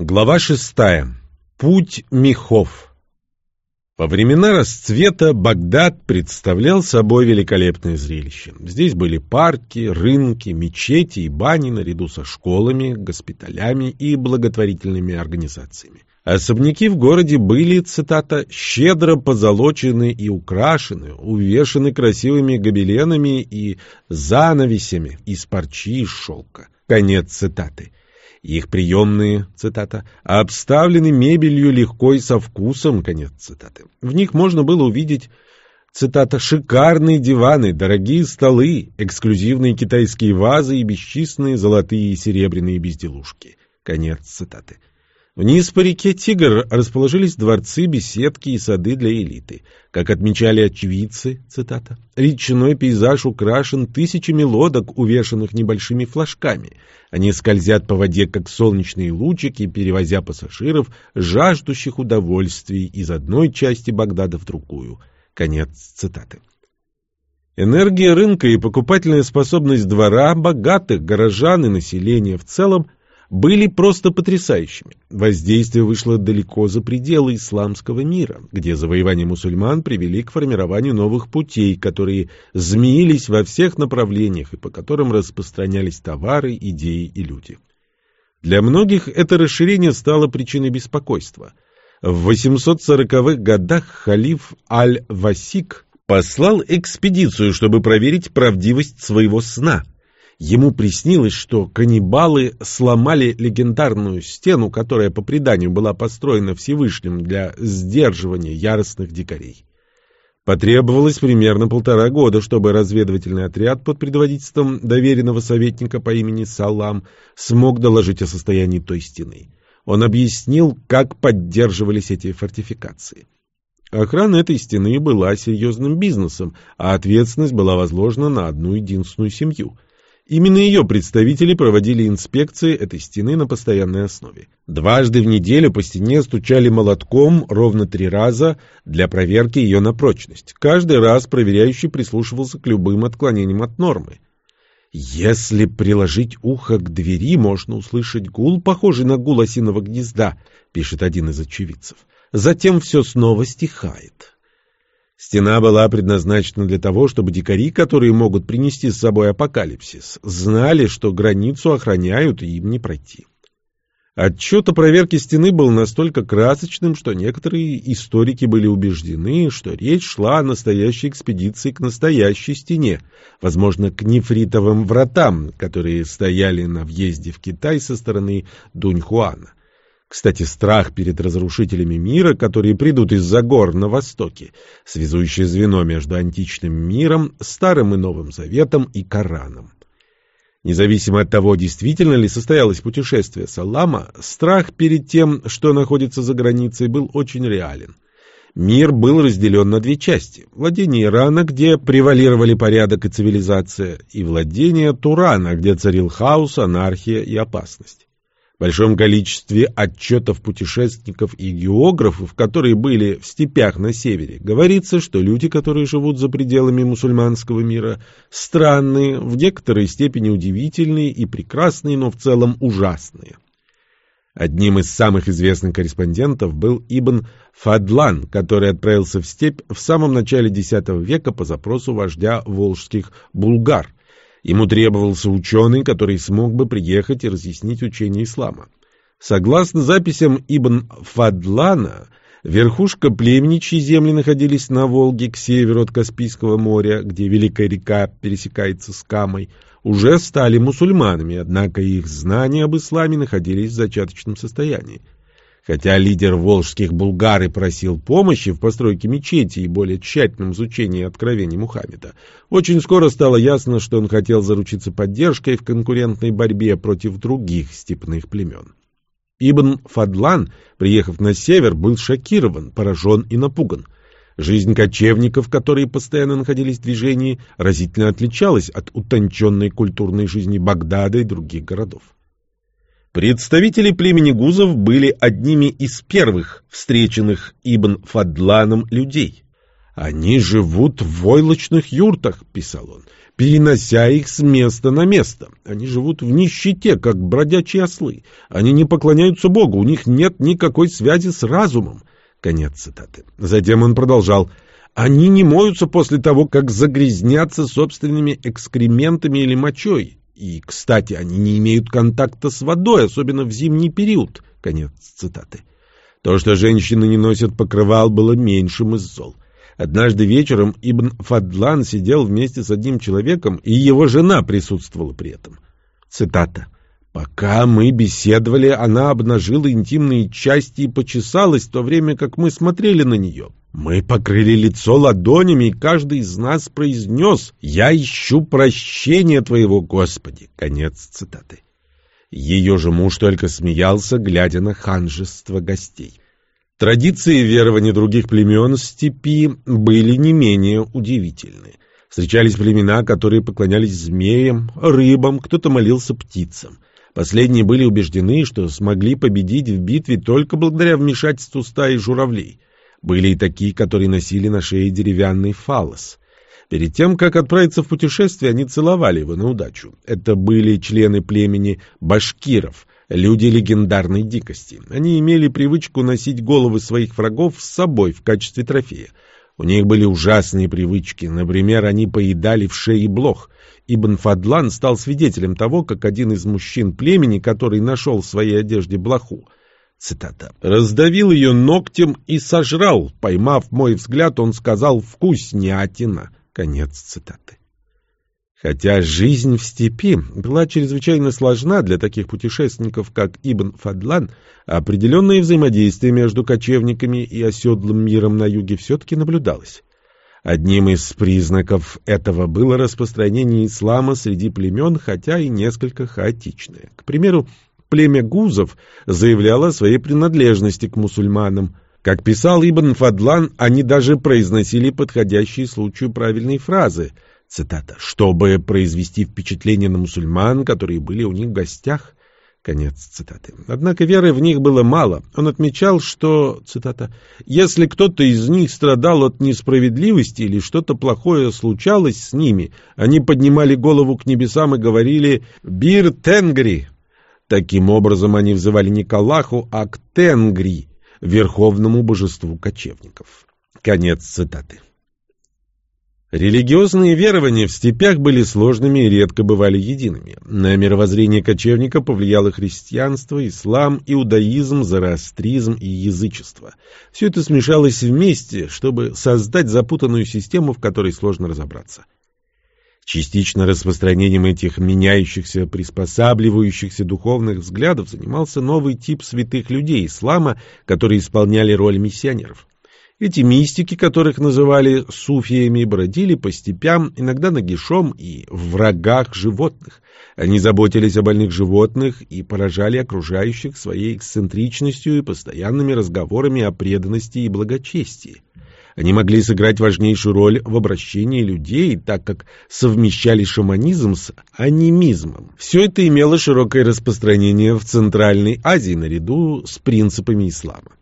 Глава шестая. Путь мехов. Во времена расцвета Багдад представлял собой великолепное зрелище. Здесь были парки, рынки, мечети и бани наряду со школами, госпиталями и благотворительными организациями. Особняки в городе были, цитата, «щедро позолочены и украшены, увешаны красивыми гобеленами и занавесями из парчи и шелка». Конец цитаты. Их приемные, цитата, обставлены мебелью легко и со вкусом, конец цитаты. В них можно было увидеть, цитата, шикарные диваны, дорогие столы, эксклюзивные китайские вазы и бесчисленные золотые и серебряные безделушки. Конец цитаты. Вниз по реке Тигр расположились дворцы, беседки и сады для элиты. Как отмечали очевидцы, цитата, «речной пейзаж украшен тысячами лодок, увешанных небольшими флажками. Они скользят по воде, как солнечные лучики, перевозя пассажиров, жаждущих удовольствий из одной части Багдада в другую». Конец цитаты. Энергия рынка и покупательная способность двора, богатых горожан и населения в целом – были просто потрясающими. Воздействие вышло далеко за пределы исламского мира, где завоевания мусульман привели к формированию новых путей, которые змеились во всех направлениях и по которым распространялись товары, идеи и люди. Для многих это расширение стало причиной беспокойства. В 840-х годах халиф Аль-Васик послал экспедицию, чтобы проверить правдивость своего сна – Ему приснилось, что каннибалы сломали легендарную стену, которая по преданию была построена Всевышним для сдерживания яростных дикарей. Потребовалось примерно полтора года, чтобы разведывательный отряд под предводительством доверенного советника по имени Салам смог доложить о состоянии той стены. Он объяснил, как поддерживались эти фортификации. Охрана этой стены была серьезным бизнесом, а ответственность была возложена на одну единственную семью — Именно ее представители проводили инспекции этой стены на постоянной основе. Дважды в неделю по стене стучали молотком ровно три раза для проверки ее на прочность. Каждый раз проверяющий прислушивался к любым отклонениям от нормы. «Если приложить ухо к двери, можно услышать гул, похожий на гул осиного гнезда», — пишет один из очевидцев. «Затем все снова стихает». Стена была предназначена для того, чтобы дикари, которые могут принести с собой апокалипсис, знали, что границу охраняют и им не пройти. Отчет о проверке стены был настолько красочным, что некоторые историки были убеждены, что речь шла о настоящей экспедиции к настоящей стене, возможно, к нефритовым вратам, которые стояли на въезде в Китай со стороны Дуньхуана. Кстати, страх перед разрушителями мира, которые придут из-за гор на востоке, связующее звено между античным миром, Старым и Новым Заветом и Кораном. Независимо от того, действительно ли состоялось путешествие Салама, страх перед тем, что находится за границей, был очень реален. Мир был разделен на две части. Владение Ирана, где превалировали порядок и цивилизация, и владение Турана, где царил хаос, анархия и опасность. Большом количестве отчетов путешественников и географов, которые были в степях на севере, говорится, что люди, которые живут за пределами мусульманского мира, странные, в некоторой степени удивительные и прекрасные, но в целом ужасные. Одним из самых известных корреспондентов был Ибн Фадлан, который отправился в степь в самом начале X века по запросу вождя волжских булгар – Ему требовался ученый, который смог бы приехать и разъяснить учение ислама. Согласно записям Ибн Фадлана, верхушка племени, чьи земли находились на Волге к северу от Каспийского моря, где Великая река пересекается с Камой, уже стали мусульманами, однако их знания об исламе находились в зачаточном состоянии. Хотя лидер волжских булгар и просил помощи в постройке мечети и более тщательном изучении откровений Мухаммеда, очень скоро стало ясно, что он хотел заручиться поддержкой в конкурентной борьбе против других степных племен. Ибн Фадлан, приехав на север, был шокирован, поражен и напуган. Жизнь кочевников, которые постоянно находились в движении, разительно отличалась от утонченной культурной жизни Багдада и других городов. Представители племени Гузов были одними из первых встреченных Ибн Фадланом людей. «Они живут в войлочных юртах», — писал он, перенося их с места на место. Они живут в нищете, как бродячие ослы. Они не поклоняются Богу, у них нет никакой связи с разумом. Конец цитаты. Затем он продолжал. Они не моются после того, как загрязнятся собственными экскрементами или мочой. И, кстати, они не имеют контакта с водой, особенно в зимний период. Конец цитаты. То, что женщины не носят покрывал, было меньшим из зол. Однажды вечером Ибн Фадлан сидел вместе с одним человеком, и его жена присутствовала при этом. Цитата. «Пока мы беседовали, она обнажила интимные части и почесалась, в то время как мы смотрели на нее. Мы покрыли лицо ладонями, и каждый из нас произнес «Я ищу прощения Твоего, Господи». Конец цитаты. Ее же муж только смеялся, глядя на ханжество гостей. Традиции верования других племен степи были не менее удивительны. Встречались племена, которые поклонялись змеям, рыбам, кто-то молился птицам. Последние были убеждены, что смогли победить в битве только благодаря вмешательству стаи журавлей. Были и такие, которые носили на шее деревянный фалос. Перед тем, как отправиться в путешествие, они целовали его на удачу. Это были члены племени башкиров, люди легендарной дикости. Они имели привычку носить головы своих врагов с собой в качестве трофея. У них были ужасные привычки. Например, они поедали в шее блох. Ибн Фадлан стал свидетелем того, как один из мужчин племени, который нашел в своей одежде блоху, цитата, «раздавил ее ногтем и сожрал. Поймав мой взгляд, он сказал «вкуснятина». Конец цитаты. Хотя жизнь в степи была чрезвычайно сложна для таких путешественников, как Ибн Фадлан, определенное взаимодействие между кочевниками и оседлым миром на юге все-таки наблюдалось. Одним из признаков этого было распространение ислама среди племен, хотя и несколько хаотичное. К примеру, племя гузов заявляло о своей принадлежности к мусульманам. Как писал Ибн Фадлан, они даже произносили подходящие случаю правильные фразы – Цитата. «Чтобы произвести впечатление на мусульман, которые были у них в гостях». Конец цитаты. Однако веры в них было мало. Он отмечал, что, цитата, «если кто-то из них страдал от несправедливости или что-то плохое случалось с ними, они поднимали голову к небесам и говорили «Бир Тенгри». Таким образом, они взывали не к Аллаху, а к Тенгри, верховному божеству кочевников. Конец цитаты. Религиозные верования в степях были сложными и редко бывали едиными. На мировоззрение кочевника повлияло христианство, ислам, иудаизм, зороастризм и язычество. Все это смешалось вместе, чтобы создать запутанную систему, в которой сложно разобраться. Частично распространением этих меняющихся, приспосабливающихся духовных взглядов занимался новый тип святых людей ислама, которые исполняли роль миссионеров. Эти мистики, которых называли суфиями, бродили по степям, иногда нагишом и в врагах животных. Они заботились о больных животных и поражали окружающих своей эксцентричностью и постоянными разговорами о преданности и благочестии. Они могли сыграть важнейшую роль в обращении людей, так как совмещали шаманизм с анимизмом. Все это имело широкое распространение в Центральной Азии наряду с принципами ислама.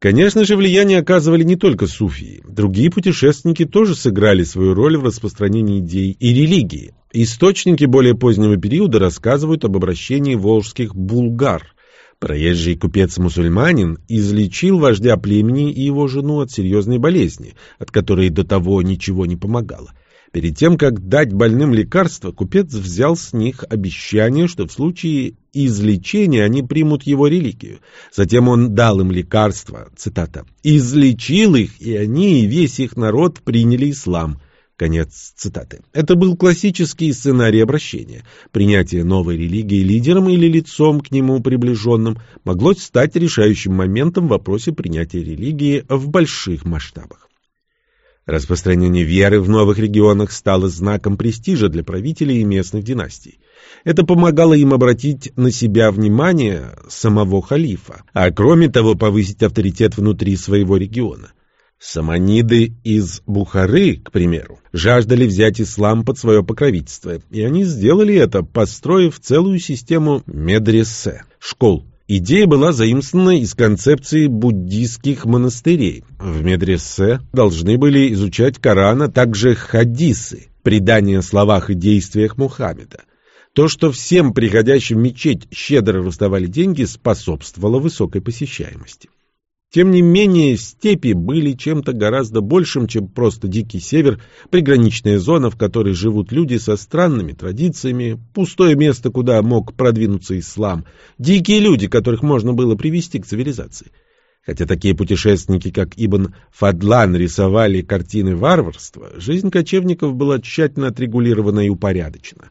Конечно же, влияние оказывали не только суфии. Другие путешественники тоже сыграли свою роль в распространении идей и религии. Источники более позднего периода рассказывают об обращении волжских булгар. Проезжий купец-мусульманин излечил вождя племени и его жену от серьезной болезни, от которой до того ничего не помогало. Перед тем, как дать больным лекарство, купец взял с них обещание, что в случае излечения они примут его религию. Затем он дал им лекарство, цитата, «излечил их, и они и весь их народ приняли ислам». Конец цитаты. Это был классический сценарий обращения. Принятие новой религии лидером или лицом к нему приближенным могло стать решающим моментом в вопросе принятия религии в больших масштабах. Распространение веры в новых регионах стало знаком престижа для правителей и местных династий. Это помогало им обратить на себя внимание самого халифа, а кроме того повысить авторитет внутри своего региона. Саманиды из Бухары, к примеру, жаждали взять ислам под свое покровительство, и они сделали это, построив целую систему медресе, школ, Идея была заимствована из концепции буддийских монастырей. В медресе должны были изучать Коран, а также хадисы, предания о словах и действиях Мухаммеда. То, что всем приходящим в мечеть щедро раздавали деньги, способствовало высокой посещаемости. Тем не менее, степи были чем-то гораздо большим, чем просто дикий север, приграничная зона, в которой живут люди со странными традициями, пустое место, куда мог продвинуться ислам, дикие люди, которых можно было привести к цивилизации. Хотя такие путешественники, как Ибн Фадлан, рисовали картины варварства, жизнь кочевников была тщательно отрегулирована и упорядочена.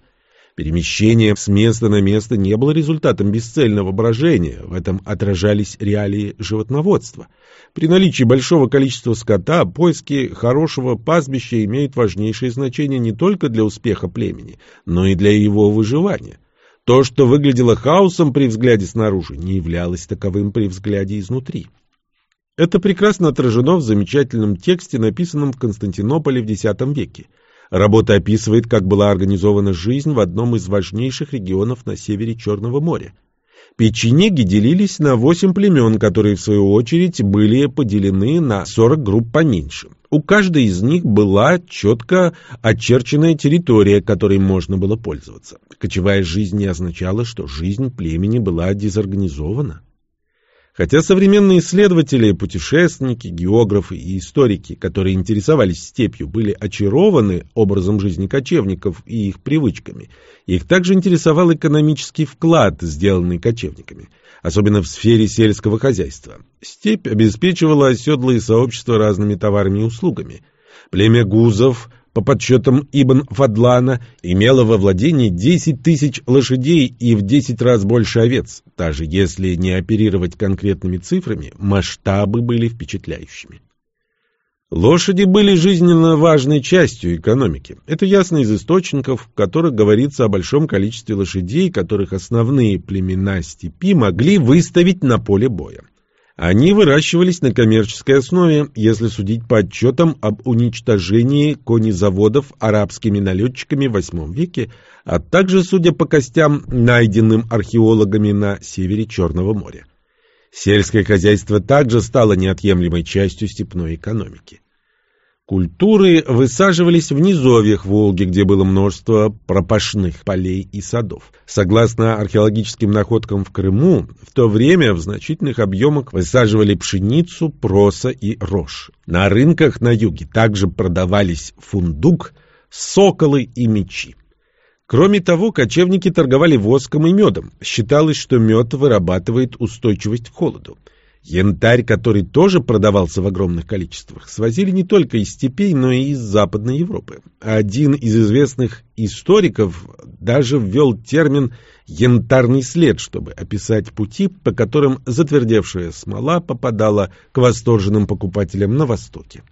Перемещение с места на место не было результатом бесцельного брожения, в этом отражались реалии животноводства. При наличии большого количества скота поиски хорошего пастбища имеют важнейшее значение не только для успеха племени, но и для его выживания. То, что выглядело хаосом при взгляде снаружи, не являлось таковым при взгляде изнутри. Это прекрасно отражено в замечательном тексте, написанном в Константинополе в X веке. Работа описывает, как была организована жизнь в одном из важнейших регионов на севере Черного моря. Печенеги делились на восемь племен, которые, в свою очередь, были поделены на сорок групп поменьше. У каждой из них была четко очерченная территория, которой можно было пользоваться. Кочевая жизнь не означала, что жизнь племени была дезорганизована. Хотя современные исследователи, путешественники, географы и историки, которые интересовались степью, были очарованы образом жизни кочевников и их привычками, их также интересовал экономический вклад, сделанный кочевниками, особенно в сфере сельского хозяйства. Степь обеспечивала оседлые сообщества разными товарами и услугами. Племя гузов по подсчетам Ибн Фадлана, имела во владении 10 тысяч лошадей и в 10 раз больше овец. Даже если не оперировать конкретными цифрами, масштабы были впечатляющими. Лошади были жизненно важной частью экономики. Это ясно из источников, в которых говорится о большом количестве лошадей, которых основные племена степи могли выставить на поле боя. Они выращивались на коммерческой основе, если судить по отчетам об уничтожении конезаводов арабскими налетчиками в VIII веке, а также, судя по костям, найденным археологами на севере Черного моря. Сельское хозяйство также стало неотъемлемой частью степной экономики. Культуры высаживались в низовьях Волги, где было множество пропашных полей и садов. Согласно археологическим находкам в Крыму, в то время в значительных объемах высаживали пшеницу, проса и рожь. На рынках на юге также продавались фундук, соколы и мечи. Кроме того, кочевники торговали воском и медом. Считалось, что мед вырабатывает устойчивость к холоду. Янтарь, который тоже продавался в огромных количествах, свозили не только из степей, но и из Западной Европы. Один из известных историков даже ввел термин «янтарный след», чтобы описать пути, по которым затвердевшая смола попадала к восторженным покупателям на Востоке.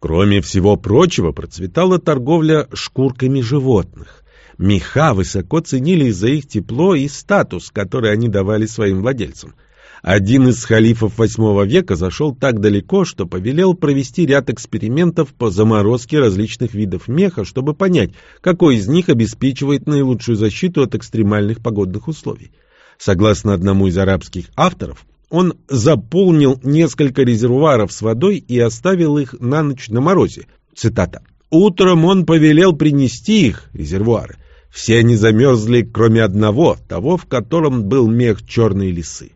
Кроме всего прочего, процветала торговля шкурками животных. Меха высоко ценили за их тепло и статус, который они давали своим владельцам – один из халифов VIII века зашел так далеко, что повелел провести ряд экспериментов по заморозке различных видов меха, чтобы понять, какой из них обеспечивает наилучшую защиту от экстремальных погодных условий. Согласно одному из арабских авторов, он заполнил несколько резервуаров с водой и оставил их на ночь на морозе. Цитата. «Утром он повелел принести их, резервуары. Все они замерзли, кроме одного, того, в котором был мех черной лисы.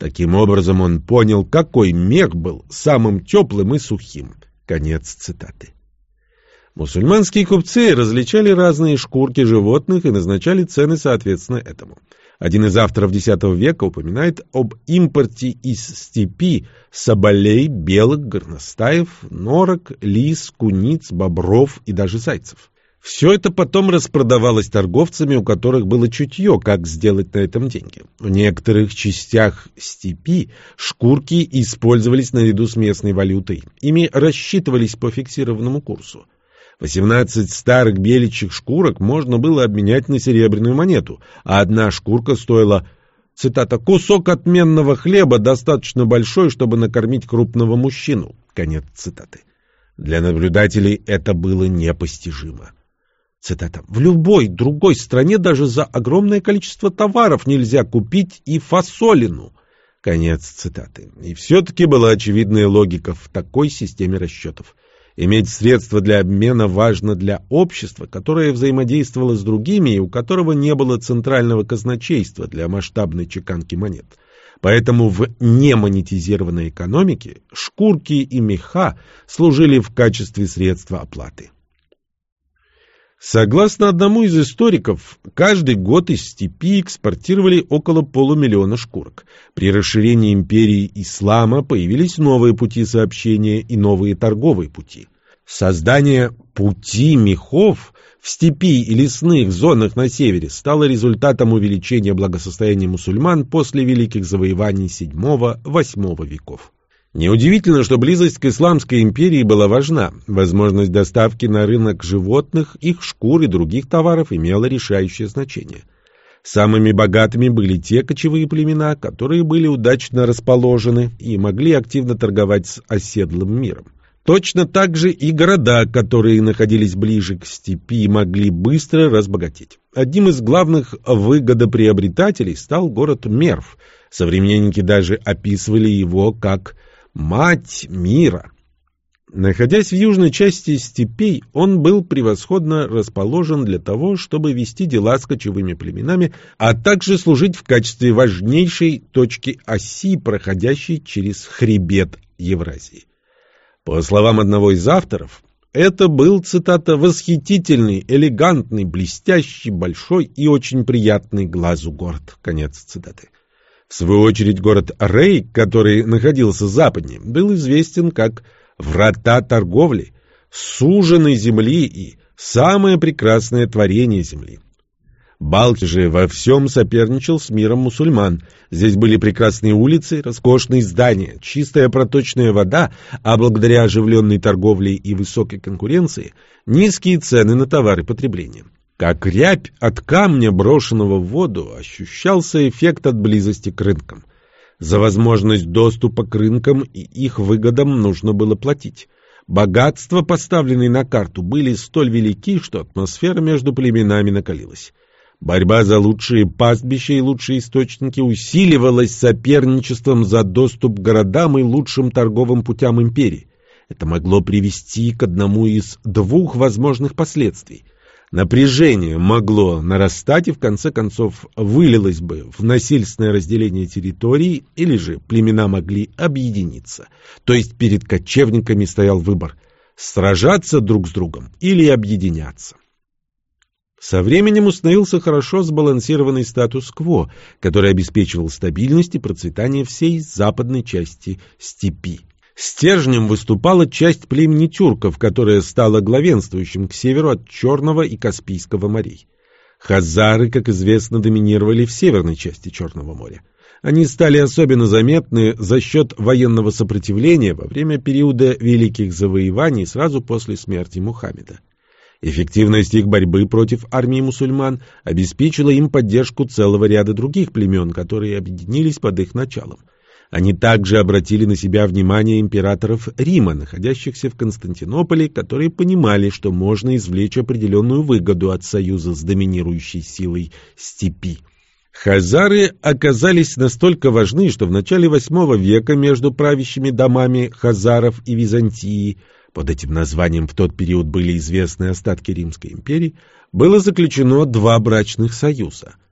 Таким образом он понял, какой мех был самым теплым и сухим. Конец цитаты. Мусульманские купцы различали разные шкурки животных и назначали цены соответственно этому. Один из авторов X века упоминает об импорте из степи соболей, белок, горностаев, норок, лис, куниц, бобров и даже зайцев. Все это потом распродавалось торговцами, у которых было чутье, как сделать на этом деньги. В некоторых частях степи шкурки использовались наряду с местной валютой. Ими рассчитывались по фиксированному курсу. 18 старых беличьих шкурок можно было обменять на серебряную монету, а одна шкурка стоила, цитата, «кусок отменного хлеба, достаточно большой, чтобы накормить крупного мужчину». Конец цитаты. Для наблюдателей это было непостижимо. Цитата. «В любой другой стране даже за огромное количество товаров нельзя купить и фасолину». Конец цитаты. И все-таки была очевидная логика в такой системе расчетов. Иметь средства для обмена важно для общества, которое взаимодействовало с другими и у которого не было центрального казначейства для масштабной чеканки монет. Поэтому в немонетизированной экономике шкурки и меха служили в качестве средства оплаты. Согласно одному из историков, каждый год из степи экспортировали около полумиллиона шкурок. При расширении империи ислама появились новые пути сообщения и новые торговые пути. Создание пути мехов в степи и лесных зонах на севере стало результатом увеличения благосостояния мусульман после великих завоеваний VII-VIII веков. Неудивительно, что близость к Исламской империи была важна. Возможность доставки на рынок животных, их шкур и других товаров имела решающее значение. Самыми богатыми были те кочевые племена, которые были удачно расположены и могли активно торговать с оседлым миром. Точно так же и города, которые находились ближе к степи, могли быстро разбогатеть. Одним из главных выгодоприобретателей стал город Мерв. Современники даже описывали его как мать мира. Находясь в южной части степей, он был превосходно расположен для того, чтобы вести дела с кочевыми племенами, а также служить в качестве важнейшей точки оси, проходящей через хребет Евразии. По словам одного из авторов, это был, цитата, «восхитительный, элегантный, блестящий, большой и очень приятный глазу город». Конец цитаты. В свою очередь город Рей, который находился западнее, был известен как «врата торговли», «суженой земли» и «самое прекрасное творение земли». Балки же во всем соперничал с миром мусульман. Здесь были прекрасные улицы, роскошные здания, чистая проточная вода, а благодаря оживленной торговле и высокой конкуренции – низкие цены на товары потребления. Как рябь от камня, брошенного в воду, ощущался эффект от близости к рынкам. За возможность доступа к рынкам и их выгодам нужно было платить. Богатства, поставленные на карту, были столь велики, что атмосфера между племенами накалилась. Борьба за лучшие пастбища и лучшие источники усиливалась соперничеством за доступ к городам и лучшим торговым путям империи. Это могло привести к одному из двух возможных последствий. Напряжение могло нарастать и в конце концов вылилось бы в насильственное разделение территорий, или же племена могли объединиться. То есть перед кочевниками стоял выбор – сражаться друг с другом или объединяться. Со временем установился хорошо сбалансированный статус-кво, который обеспечивал стабильность и процветание всей западной части степи. Стержнем выступала часть племени тюрков, которая стала главенствующим к северу от Черного и Каспийского морей. Хазары, как известно, доминировали в северной части Черного моря. Они стали особенно заметны за счет военного сопротивления во время периода Великих Завоеваний сразу после смерти Мухаммеда. Эффективность их борьбы против армии мусульман обеспечила им поддержку целого ряда других племен, которые объединились под их началом. Они также обратили на себя внимание императоров Рима, находящихся в Константинополе, которые понимали, что можно извлечь определенную выгоду от союза с доминирующей силой степи. Хазары оказались настолько важны, что в начале VIII века между правящими домами Хазаров и Византии, под этим названием в тот период были известны остатки Римской империи, было заключено два брачных союза –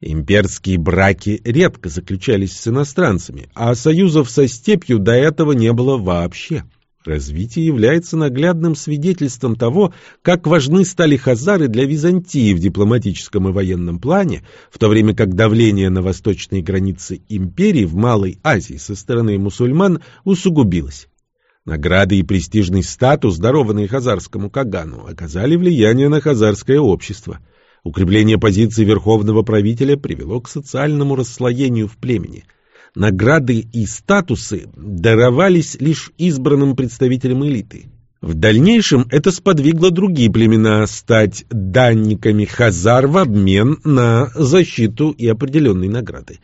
Имперские браки редко заключались с иностранцами, а союзов со степью до этого не было вообще. Развитие является наглядным свидетельством того, как важны стали хазары для Византии в дипломатическом и военном плане, в то время как давление на восточные границы империи в Малой Азии со стороны мусульман усугубилось. Награды и престижный статус, дарованные хазарскому Кагану, оказали влияние на хазарское общество – Укрепление позиции верховного правителя привело к социальному расслоению в племени. Награды и статусы даровались лишь избранным представителям элиты. В дальнейшем это сподвигло другие племена стать данниками Хазар в обмен на защиту и определенные награды.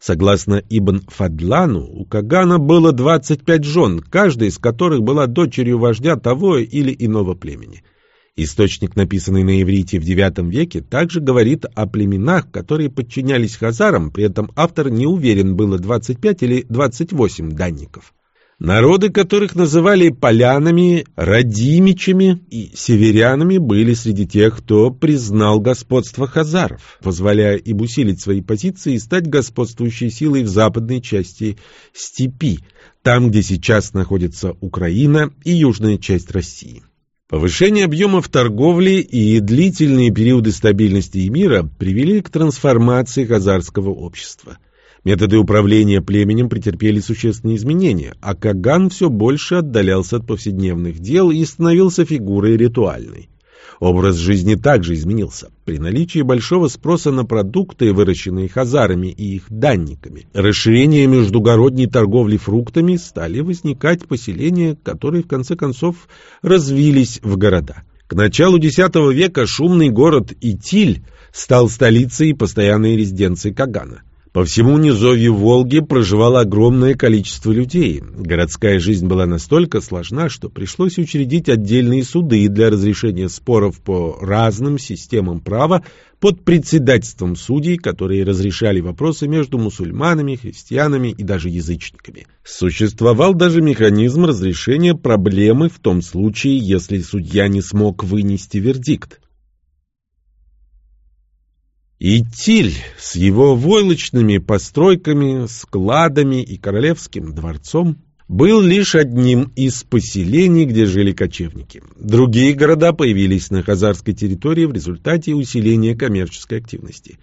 Согласно Ибн Фадлану, у Кагана было 25 жен, каждая из которых была дочерью вождя того или иного племени – Источник, написанный на иврите в IX веке, также говорит о племенах, которые подчинялись хазарам, при этом автор не уверен, было 25 или 28 данников. Народы, которых называли полянами, радимичами и северянами, были среди тех, кто признал господство хазаров, позволяя им усилить свои позиции и стать господствующей силой в западной части степи, там, где сейчас находится Украина и южная часть России. Повышение объемов торговли и длительные периоды стабильности и мира привели к трансформации хазарского общества. Методы управления племенем претерпели существенные изменения, а Каган все больше отдалялся от повседневных дел и становился фигурой ритуальной. Образ жизни также изменился. При наличии большого спроса на продукты, выращенные хазарами и их данниками, расширение междугородней торговли фруктами, стали возникать поселения, которые в конце концов развились в города. К началу X века шумный город Итиль стал столицей и постоянной резиденцией Кагана. По всему низовью Волги проживало огромное количество людей. Городская жизнь была настолько сложна, что пришлось учредить отдельные суды для разрешения споров по разным системам права под председательством судей, которые разрешали вопросы между мусульманами, христианами и даже язычниками. Существовал даже механизм разрешения проблемы в том случае, если судья не смог вынести вердикт. И Тиль с его войлочными постройками, складами и королевским дворцом был лишь одним из поселений, где жили кочевники. Другие города появились на хазарской территории в результате усиления коммерческой активности.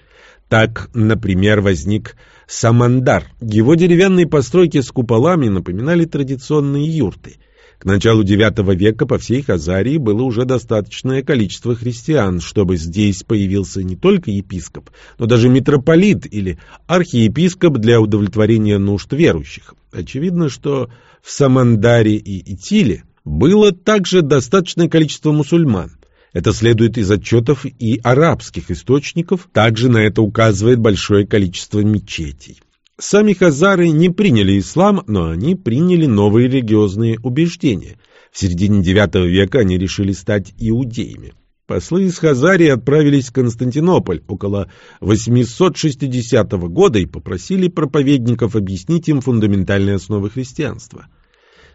Так, например, возник Самандар. Его деревянные постройки с куполами напоминали традиционные юрты – к началу IX века по всей Хазарии было уже достаточное количество христиан, чтобы здесь появился не только епископ, но даже митрополит или архиепископ для удовлетворения нужд верующих. Очевидно, что в Самандаре и Итиле было также достаточное количество мусульман. Это следует из отчетов и арабских источников, также на это указывает большое количество мечетей. Сами хазары не приняли ислам, но они приняли новые религиозные убеждения. В середине IX века они решили стать иудеями. Послы из Хазарии отправились в Константинополь около 860 года и попросили проповедников объяснить им фундаментальные основы христианства.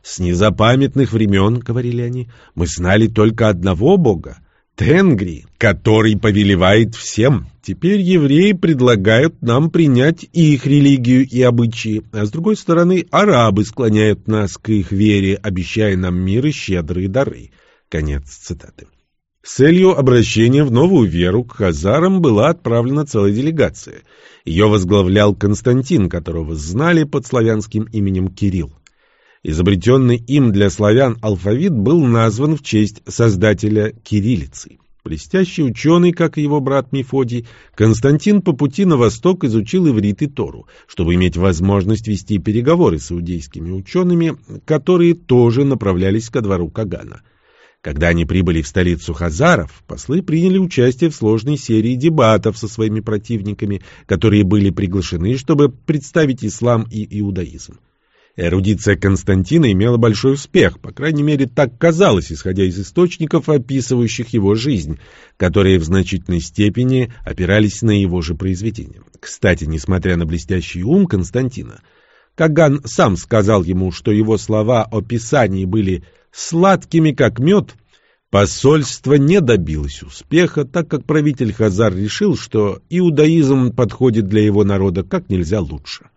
«С незапамятных времен, — говорили они, — мы знали только одного Бога Тенгри, который повелевает всем. Теперь евреи предлагают нам принять их религию и обычаи, а с другой стороны арабы склоняют нас к их вере, обещая нам мир и щедрые дары. Конец цитаты. С целью обращения в новую веру к хазарам была отправлена целая делегация. Ее возглавлял Константин, которого знали под славянским именем Кирилл. Изобретенный им для славян алфавит был назван в честь создателя кириллицы. Блестящий ученый, как и его брат Мефодий, Константин по пути на восток изучил иврит и Тору, чтобы иметь возможность вести переговоры с иудейскими учеными, которые тоже направлялись ко двору Кагана. Когда они прибыли в столицу Хазаров, послы приняли участие в сложной серии дебатов со своими противниками, которые были приглашены, чтобы представить ислам и иудаизм. Эрудиция Константина имела большой успех, по крайней мере, так казалось, исходя из источников, описывающих его жизнь, которые в значительной степени опирались на его же произведения. Кстати, несмотря на блестящий ум Константина, Каган сам сказал ему, что его слова о Писании были «сладкими, как мед», Посольство не добилось успеха, так как правитель Хазар решил, что иудаизм подходит для его народа как нельзя лучше.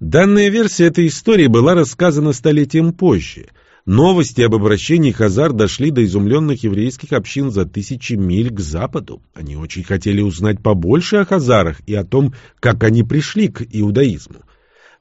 Данная версия этой истории была рассказана столетием позже. Новости об обращении Хазар дошли до изумленных еврейских общин за тысячи миль к западу. Они очень хотели узнать побольше о Хазарах и о том, как они пришли к иудаизму.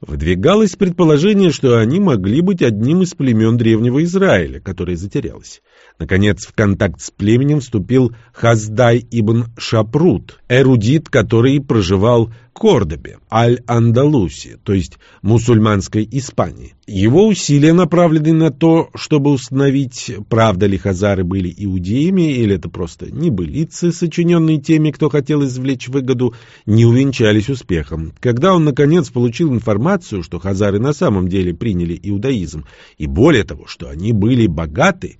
Выдвигалось предположение, что они могли быть одним из племен древнего Израиля, которое затерялось. Наконец, в контакт с племенем вступил Хаздай ибн Шапрут, эрудит, который проживал в Кордобе, Аль-Андалусе, то есть мусульманской Испании. Его усилия направлены на то, чтобы установить, правда ли хазары были иудеями, или это просто небылицы, сочиненные теми, кто хотел извлечь выгоду, не увенчались успехом. Когда он, наконец, получил информацию, что хазары на самом деле приняли иудаизм, и более того, что они были богаты,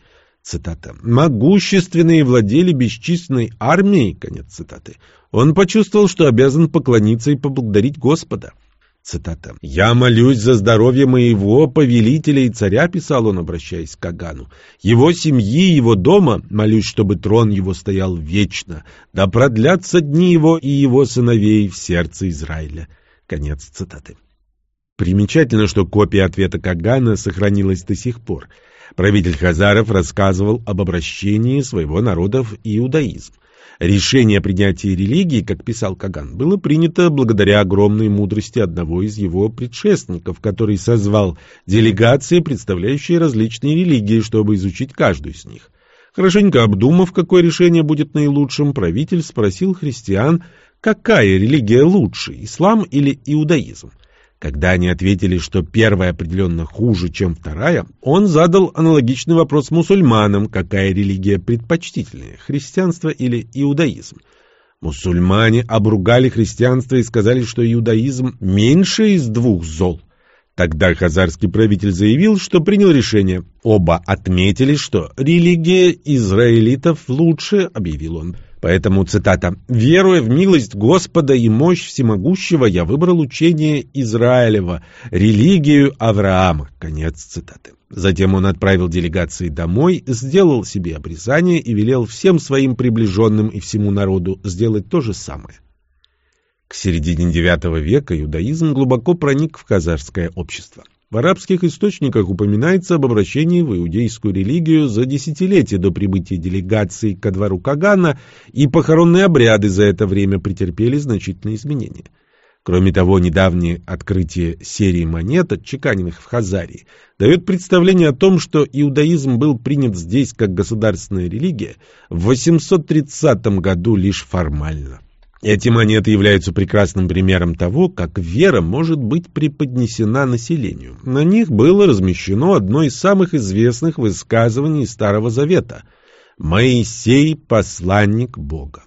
Цитата. «Могущественные владели бесчисленной армией». Конец цитаты. Он почувствовал, что обязан поклониться и поблагодарить Господа. Цитата. «Я молюсь за здоровье моего повелителя и царя», — писал он, обращаясь к Кагану, «его семьи, его дома, молюсь, чтобы трон его стоял вечно, да продлятся дни его и его сыновей в сердце Израиля». Конец цитаты. Примечательно, что копия ответа Кагана сохранилась до сих пор. Правитель Хазаров рассказывал об обращении своего народа в иудаизм. Решение о принятии религии, как писал Каган, было принято благодаря огромной мудрости одного из его предшественников, который созвал делегации, представляющие различные религии, чтобы изучить каждую из них. Хорошенько обдумав, какое решение будет наилучшим, правитель спросил христиан, какая религия лучше, ислам или иудаизм. Когда они ответили, что первая определенно хуже, чем вторая, он задал аналогичный вопрос мусульманам, какая религия предпочтительнее, христианство или иудаизм. Мусульмане обругали христианство и сказали, что иудаизм меньше из двух зол. Тогда хазарский правитель заявил, что принял решение. Оба отметили, что религия израилитов лучше, объявил он. Поэтому, цитата, «Веруя в милость Господа и мощь всемогущего, я выбрал учение Израилева, религию Авраама». Конец цитаты. Затем он отправил делегации домой, сделал себе обрезание и велел всем своим приближенным и всему народу сделать то же самое. К середине IX века иудаизм глубоко проник в казахское общество. В арабских источниках упоминается об обращении в иудейскую религию за десятилетия до прибытия делегации ко двору Кагана, и похоронные обряды за это время претерпели значительные изменения. Кроме того, недавнее открытие серии монет, отчеканенных в Хазарии, дает представление о том, что иудаизм был принят здесь как государственная религия в 830 году лишь формально. Эти монеты являются прекрасным примером того, как вера может быть преподнесена населению. На них было размещено одно из самых известных высказываний Старого Завета «Моисей – посланник Бога».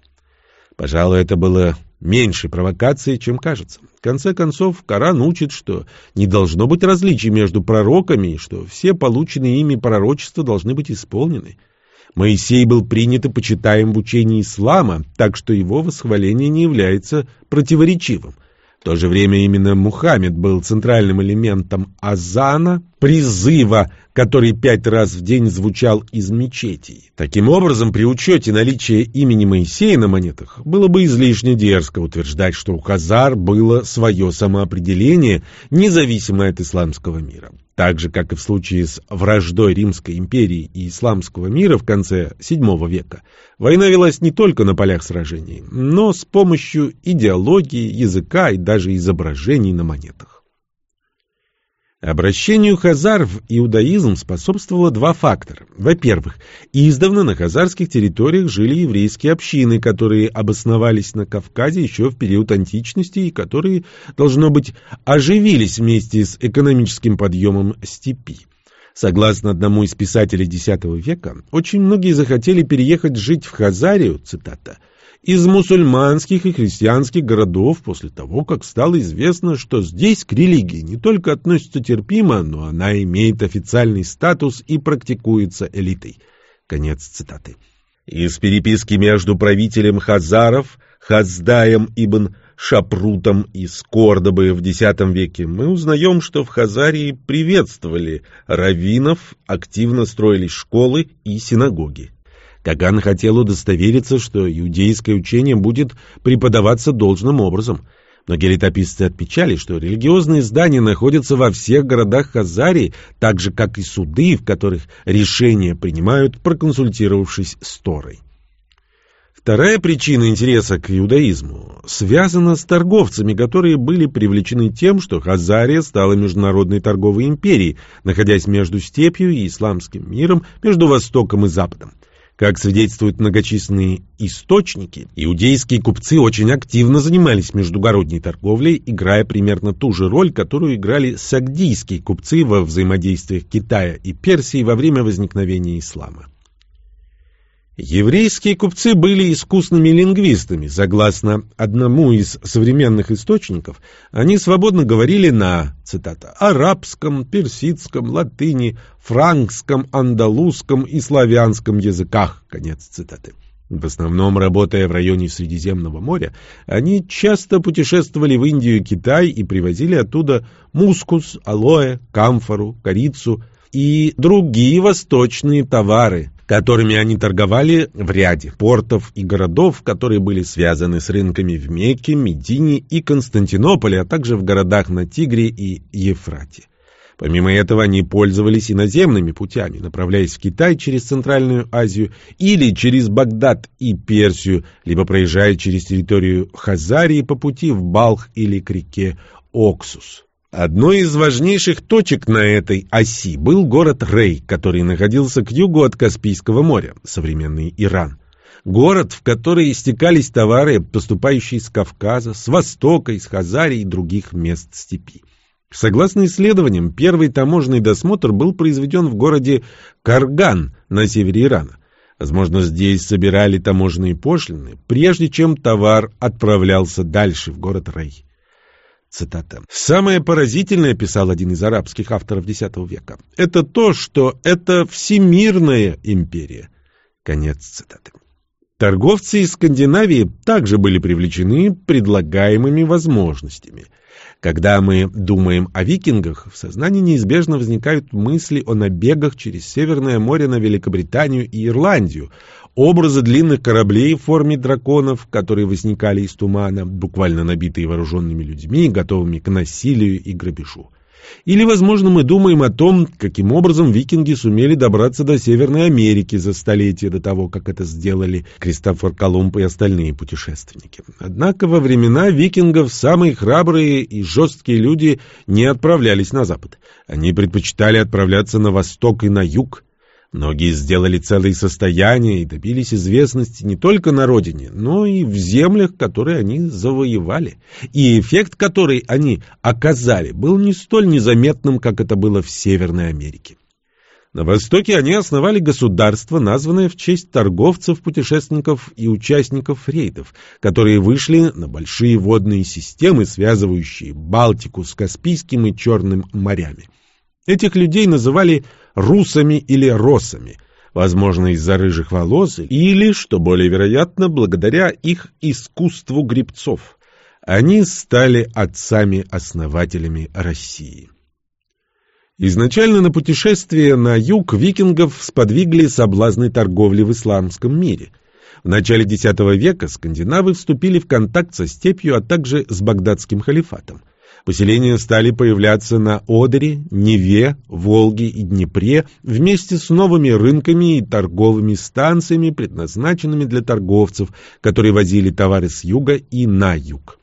Пожалуй, это было меньше провокации, чем кажется. В конце концов, Коран учит, что не должно быть различий между пророками, и что все полученные ими пророчества должны быть исполнены – Моисей был принят и почитаем в учении ислама, так что его восхваление не является противоречивым. В то же время именно Мухаммед был центральным элементом азана, призыва, который пять раз в день звучал из мечетей. Таким образом, при учете наличия имени Моисея на монетах, было бы излишне дерзко утверждать, что у Хазар было свое самоопределение, независимое от исламского мира. Так же, как и в случае с враждой Римской империи и исламского мира в конце VII века, война велась не только на полях сражений, но с помощью идеологии, языка и даже изображений на монетах. Обращению хазар в иудаизм способствовало два фактора. Во-первых, издавна на хазарских территориях жили еврейские общины, которые обосновались на Кавказе еще в период античности и которые, должно быть, оживились вместе с экономическим подъемом степи. Согласно одному из писателей X века, очень многие захотели переехать жить в Хазарию, цитата, из мусульманских и христианских городов после того, как стало известно, что здесь к религии не только относятся терпимо, но она имеет официальный статус и практикуется элитой. Конец цитаты. Из переписки между правителем Хазаров, Хаздаем ибн Шапрутом из Кордобы в X веке мы узнаем, что в Хазарии приветствовали раввинов, активно строились школы и синагоги. Каган хотел удостовериться, что иудейское учение будет преподаваться должным образом. Многие летописцы отмечали, что религиозные здания находятся во всех городах Хазарии, так же, как и суды, в которых решения принимают, проконсультировавшись с Торой. Вторая причина интереса к иудаизму связана с торговцами, которые были привлечены тем, что Хазария стала международной торговой империей, находясь между степью и исламским миром, между Востоком и Западом. Как свидетельствуют многочисленные источники, иудейские купцы очень активно занимались междугородней торговлей, играя примерно ту же роль, которую играли сагдийские купцы во взаимодействиях Китая и Персии во время возникновения ислама. Еврейские купцы были искусными лингвистами. Согласно одному из современных источников, они свободно говорили на, цитата, арабском, персидском, латыни, франкском, андалузском и славянском языках, конец цитаты. В основном, работая в районе Средиземного моря, они часто путешествовали в Индию и Китай и привозили оттуда мускус, алоэ, камфору, корицу и другие восточные товары, которыми они торговали в ряде портов и городов, которые были связаны с рынками в Мекке, Медине и Константинополе, а также в городах на Тигре и Ефрате. Помимо этого, они пользовались иноземными путями, направляясь в Китай через Центральную Азию или через Багдад и Персию, либо проезжая через территорию Хазарии по пути в Балх или к реке Оксус. Одной из важнейших точек на этой оси был город Рей, который находился к югу от Каспийского моря, современный Иран. Город, в который истекались товары, поступающие с Кавказа, с Востока, из Хазарии и других мест степи. Согласно исследованиям, первый таможенный досмотр был произведен в городе Карган на севере Ирана. Возможно, здесь собирали таможенные пошлины, прежде чем товар отправлялся дальше в город Рей. Цитата. «Самое поразительное, — писал один из арабских авторов X века, — это то, что это всемирная империя». Конец цитаты. Торговцы из Скандинавии также были привлечены предлагаемыми возможностями. Когда мы думаем о викингах, в сознании неизбежно возникают мысли о набегах через Северное море на Великобританию и Ирландию, образы длинных кораблей в форме драконов, которые возникали из тумана, буквально набитые вооруженными людьми, готовыми к насилию и грабежу. Или, возможно, мы думаем о том, каким образом викинги сумели добраться до Северной Америки за столетия до того, как это сделали Кристофор Колумб и остальные путешественники. Однако во времена викингов самые храбрые и жесткие люди не отправлялись на запад. Они предпочитали отправляться на восток и на юг. Многие сделали целые состояния и добились известности не только на родине, но и в землях, которые они завоевали. И эффект, который они оказали, был не столь незаметным, как это было в Северной Америке. На Востоке они основали государство, названное в честь торговцев, путешественников и участников рейдов, которые вышли на большие водные системы, связывающие Балтику с Каспийским и Черным морями. Этих людей называли русами или росами, возможно, из-за рыжих волос или, что более вероятно, благодаря их искусству грибцов. Они стали отцами-основателями России. Изначально на путешествие на юг викингов сподвигли соблазны торговли в исламском мире. В начале X века скандинавы вступили в контакт со степью, а также с багдадским халифатом. Поселения стали появляться на Одере, Неве, Волге и Днепре вместе с новыми рынками и торговыми станциями, предназначенными для торговцев, которые возили товары с юга и на юг.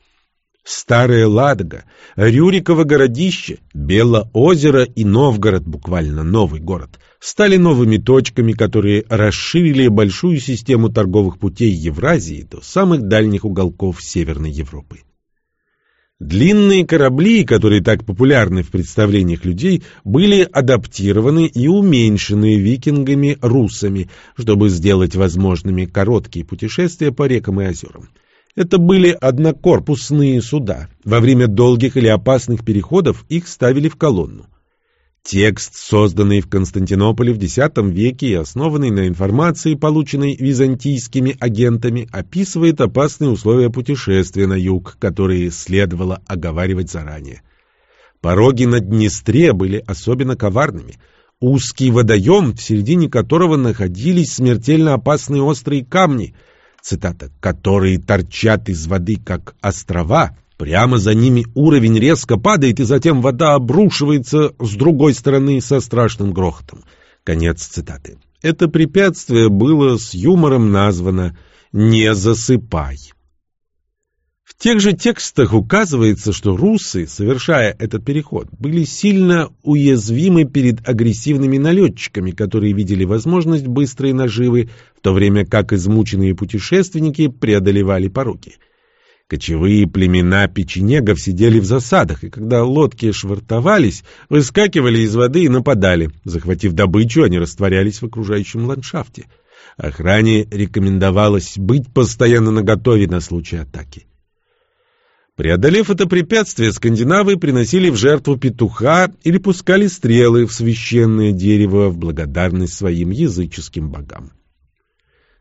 Старая Ладога, Рюриково городище, Белоозеро и Новгород, буквально новый город, стали новыми точками, которые расширили большую систему торговых путей Евразии до самых дальних уголков Северной Европы. Длинные корабли, которые так популярны в представлениях людей, были адаптированы и уменьшены викингами-русами, чтобы сделать возможными короткие путешествия по рекам и озерам. Это были однокорпусные суда. Во время долгих или опасных переходов их ставили в колонну. Текст, созданный в Константинополе в X веке и основанный на информации, полученной византийскими агентами, описывает опасные условия путешествия на юг, которые следовало оговаривать заранее. Пороги на Днестре были особенно коварными. Узкий водоем, в середине которого находились смертельно опасные острые камни, цитата, «которые торчат из воды, как острова», Прямо за ними уровень резко падает, и затем вода обрушивается с другой стороны со страшным грохотом. Конец цитаты. Это препятствие было с юмором названо «Не засыпай». В тех же текстах указывается, что русы, совершая этот переход, были сильно уязвимы перед агрессивными налетчиками, которые видели возможность быстрой наживы, в то время как измученные путешественники преодолевали пороки. Кочевые племена печенегов сидели в засадах, и когда лодки швартовались, выскакивали из воды и нападали. Захватив добычу, они растворялись в окружающем ландшафте. Охране рекомендовалось быть постоянно наготове на случай атаки. Преодолев это препятствие, скандинавы приносили в жертву петуха или пускали стрелы в священное дерево в благодарность своим языческим богам.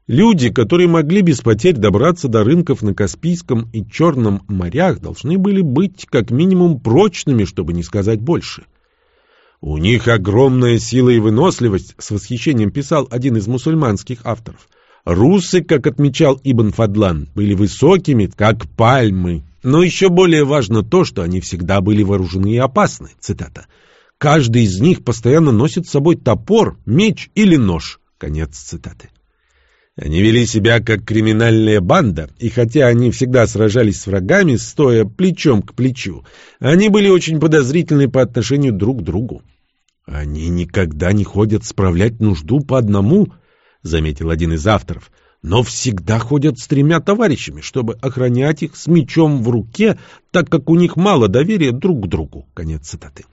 Люди, которые могли без потерь добраться до рынков на Каспийском и Черном морях, должны были быть как минимум прочными, чтобы не сказать больше. У них огромная сила и выносливость, с восхищением писал один из мусульманских авторов. Русы, как отмечал Ибн Фадлан, были высокими, как пальмы, но еще более важно то, что они всегда были вооружены и опасны. Цитата. «Каждый из них постоянно носит с собой топор, меч или нож». Конец цитаты. Они вели себя как криминальная банда, и хотя они всегда сражались с врагами, стоя плечом к плечу, они были очень подозрительны по отношению друг к другу. «Они никогда не ходят справлять нужду по одному», — заметил один из авторов — но всегда ходят с тремя товарищами, чтобы охранять их с мечом в руке, так как у них мало доверия друг к другу. Конец цитаты.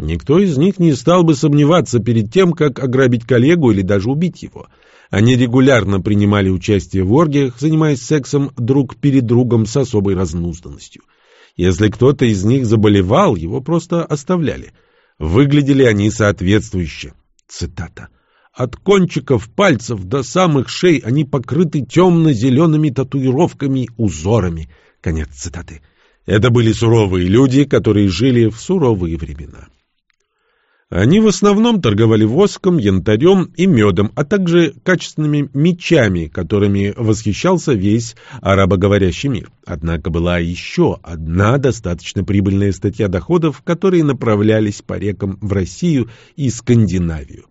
Никто из них не стал бы сомневаться перед тем, как ограбить коллегу или даже убить его. Они регулярно принимали участие в оргиях, занимаясь сексом друг перед другом с особой разнузданностью. Если кто-то из них заболевал, его просто оставляли. Выглядели они соответствующе. Цитата. От кончиков пальцев до самых шей они покрыты темно-зелеными татуировками, узорами. Конец цитаты. Это были суровые люди, которые жили в суровые времена. Они в основном торговали воском, янтарем и медом, а также качественными мечами, которыми восхищался весь арабоговорящий мир. Однако была еще одна достаточно прибыльная статья доходов, которые направлялись по рекам в Россию и Скандинавию.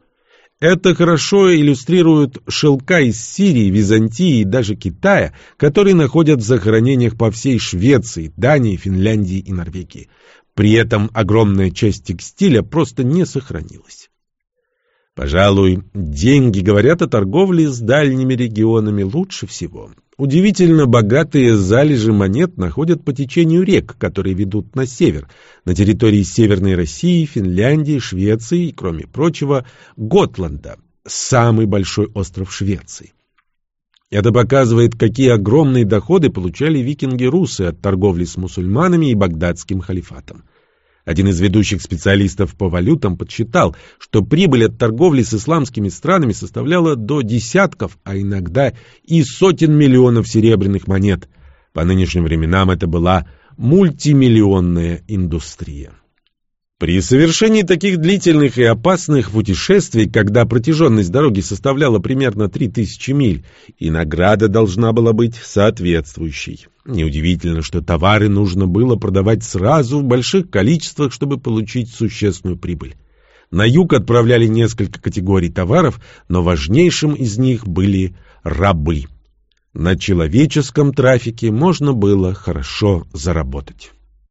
Это хорошо иллюстрирует шелка из Сирии, Византии и даже Китая, которые находят в захоронениях по всей Швеции, Дании, Финляндии и Норвегии. При этом огромная часть текстиля просто не сохранилась. Пожалуй, деньги говорят о торговле с дальними регионами лучше всего. Удивительно богатые залежи монет находят по течению рек, которые ведут на север, на территории Северной России, Финляндии, Швеции и, кроме прочего, Готланда, самый большой остров Швеции. Это показывает, какие огромные доходы получали викинги-русы от торговли с мусульманами и багдадским халифатом. Один из ведущих специалистов по валютам подсчитал, что прибыль от торговли с исламскими странами составляла до десятков, а иногда и сотен миллионов серебряных монет. По нынешним временам это была мультимиллионная индустрия. При совершении таких длительных и опасных путешествий, когда протяженность дороги составляла примерно 3000 миль, и награда должна была быть соответствующей. Неудивительно, что товары нужно было продавать сразу в больших количествах, чтобы получить существенную прибыль. На юг отправляли несколько категорий товаров, но важнейшим из них были рабы. На человеческом трафике можно было хорошо заработать.